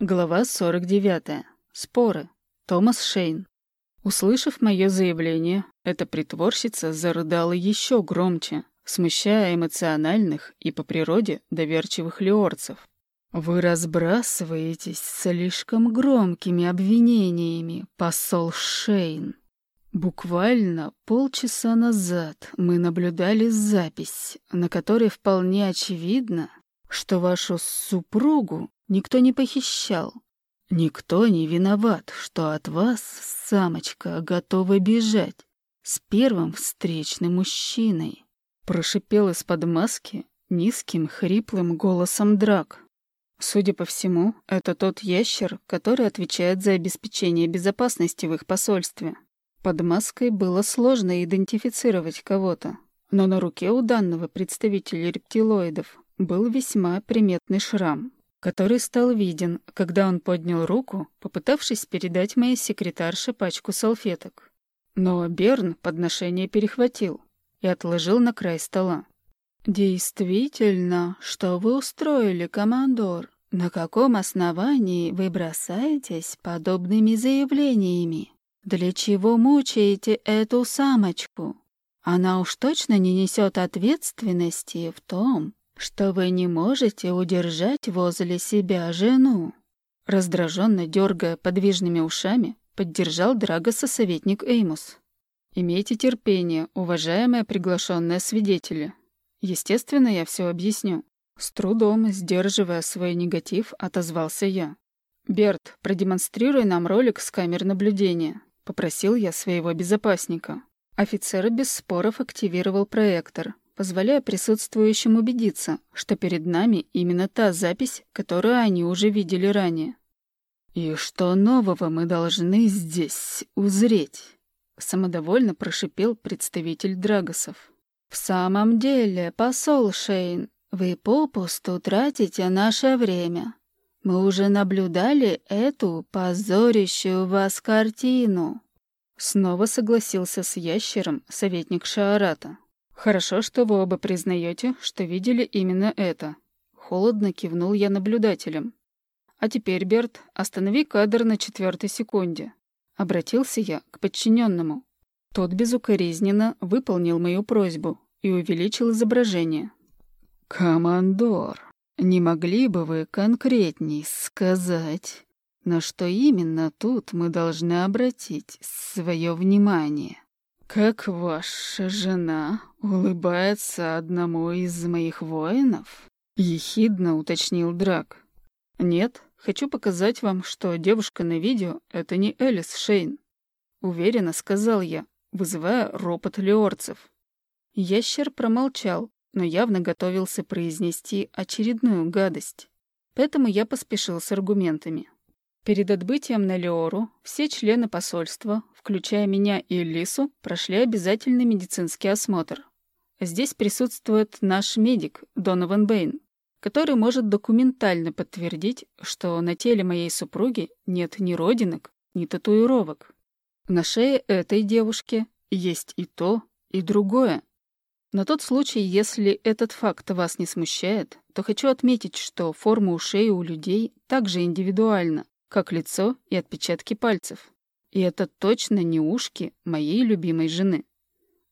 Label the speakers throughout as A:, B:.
A: Глава 49. Споры. Томас Шейн. Услышав мое заявление, эта притворщица зарыдала еще громче, смущая эмоциональных и по природе доверчивых леорцев. «Вы разбрасываетесь слишком громкими обвинениями, посол Шейн. Буквально полчаса назад мы наблюдали запись, на которой вполне очевидно, что вашу супругу Никто не похищал. Никто не виноват, что от вас, самочка, готова бежать с первым встречным мужчиной. Прошипел из-под маски низким хриплым голосом Драк. Судя по всему, это тот ящер, который отвечает за обеспечение безопасности в их посольстве. Под маской было сложно идентифицировать кого-то, но на руке у данного представителя рептилоидов был весьма приметный шрам, который стал виден, когда он поднял руку, попытавшись передать моей секретарше пачку салфеток. Но Берн подношение перехватил и отложил на край стола. «Действительно, что вы устроили, командор? На каком основании вы бросаетесь подобными заявлениями? Для чего мучаете эту самочку? Она уж точно не несет ответственности в том, что вы не можете удержать возле себя жену. Раздраженно дергая подвижными ушами, поддержал Драгоса советник Эймус. «Имейте терпение, уважаемые приглашенные свидетели. Естественно, я все объясню». С трудом, сдерживая свой негатив, отозвался я. «Берт, продемонстрируй нам ролик с камер наблюдения», — попросил я своего безопасника. Офицер без споров активировал проектор, позволяя присутствующим убедиться, что перед нами именно та запись, которую они уже видели ранее. «И что нового мы должны здесь узреть?» — самодовольно прошипел представитель Драгосов. «В самом деле, посол Шейн, вы попусту тратите наше время. Мы уже наблюдали эту позорящую вас картину». Снова согласился с ящером советник Шаарата. «Хорошо, что вы оба признаете, что видели именно это». Холодно кивнул я наблюдателем. «А теперь, Берт, останови кадр на четвертой секунде». Обратился я к подчиненному. Тот безукоризненно выполнил мою просьбу и увеличил изображение. «Командор, не могли бы вы конкретней сказать, на что именно тут мы должны обратить свое внимание?» «Как ваша жена улыбается одному из моих воинов?» — ехидно уточнил Драк. «Нет, хочу показать вам, что девушка на видео — это не Элис Шейн», — уверенно сказал я, вызывая ропот леорцев. Ящер промолчал, но явно готовился произнести очередную гадость. Поэтому я поспешил с аргументами. Перед отбытием на Леору все члены посольства, включая меня и Лису, прошли обязательный медицинский осмотр. Здесь присутствует наш медик, Донован Бэйн, который может документально подтвердить, что на теле моей супруги нет ни родинок, ни татуировок. На шее этой девушки есть и то, и другое. На тот случай, если этот факт вас не смущает, то хочу отметить, что форма ушей у людей также индивидуальна, как лицо и отпечатки пальцев. И это точно не ушки моей любимой жены.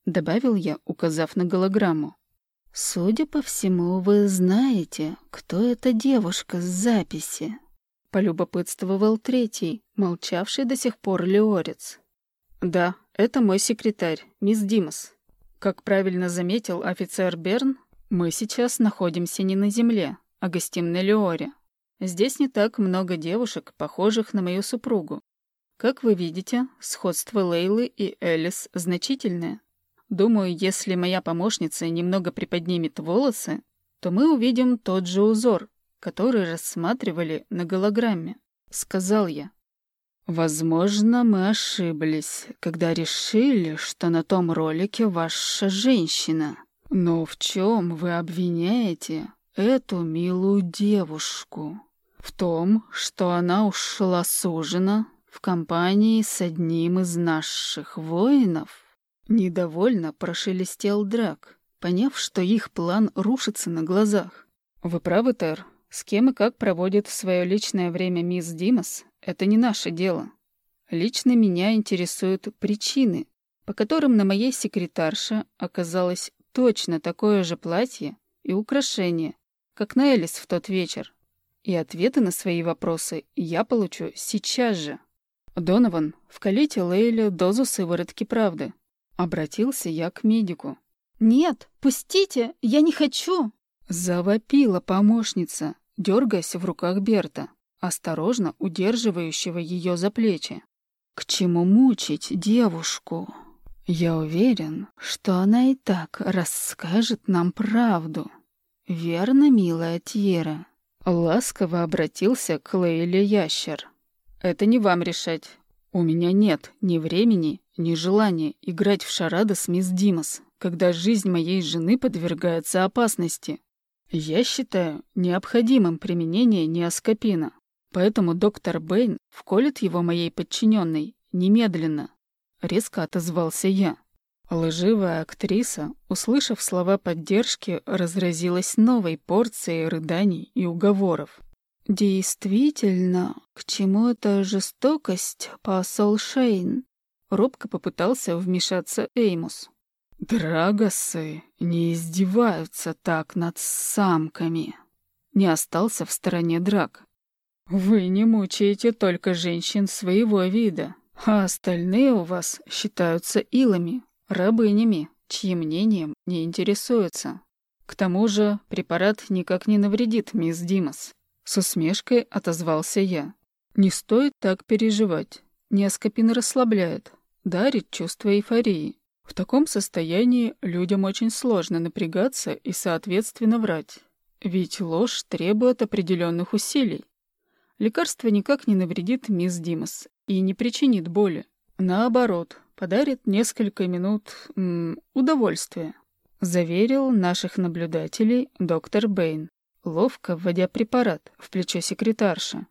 A: Добавил я, указав на голограмму. «Судя по всему, вы знаете, кто эта девушка с записи?» Полюбопытствовал третий, молчавший до сих пор Леорец. «Да, это мой секретарь, мисс Димас. Как правильно заметил офицер Берн, мы сейчас находимся не на Земле, а гостим на Леоре. Здесь не так много девушек, похожих на мою супругу. Как вы видите, сходство Лейлы и Элис значительное. Думаю, если моя помощница немного приподнимет волосы, то мы увидим тот же узор, который рассматривали на голограмме, — сказал я. Возможно, мы ошиблись, когда решили, что на том ролике ваша женщина. Но в чем вы обвиняете эту милую девушку? В том, что она ушла с ужина в компании с одним из наших воинов. Недовольно прошелестел Драк, поняв, что их план рушится на глазах. «Вы правы, Тер. С кем и как проводит свое личное время мисс Димас, это не наше дело. Лично меня интересуют причины, по которым на моей секретарше оказалось точно такое же платье и украшение, как на Элис в тот вечер. И ответы на свои вопросы я получу сейчас же. «Донован, вкалите Лейле дозу сыворотки правды». Обратился я к медику.
B: «Нет, пустите, я не хочу!»
A: Завопила помощница, дергаясь в руках Берта, осторожно удерживающего ее за плечи. К чему мучить девушку? Я уверен, что она и так расскажет нам правду. Верно, милая Тьера? Ласково обратился к Лейле Ящер. Это не вам решать. У меня нет ни времени, ни желания играть в шарады с мисс Димас, когда жизнь моей жены подвергается опасности. Я считаю необходимым применение неоскопина. Поэтому доктор Бэйн вколет его моей подчиненной немедленно. Резко отозвался я. Лживая актриса, услышав слова поддержки, разразилась новой порцией рыданий и уговоров. «Действительно, к чему эта жестокость, посол Шейн?» Робко попытался вмешаться Эймус. «Драгосы не издеваются так над самками!» Не остался в стороне драк. Вы не мучаете только женщин своего вида, а остальные у вас считаются илами, рабынями, чьи мнением не интересуются. К тому же препарат никак не навредит, мисс Димас. С усмешкой отозвался я. Не стоит так переживать. Неоскопин расслабляет, дарит чувство эйфории. В таком состоянии людям очень сложно напрягаться и, соответственно, врать. Ведь ложь требует определенных усилий. Лекарство никак не навредит мисс Димас и не причинит боли. Наоборот, подарит несколько минут м, удовольствия. Заверил наших наблюдателей доктор Бэйн, ловко вводя препарат в плечо секретарши.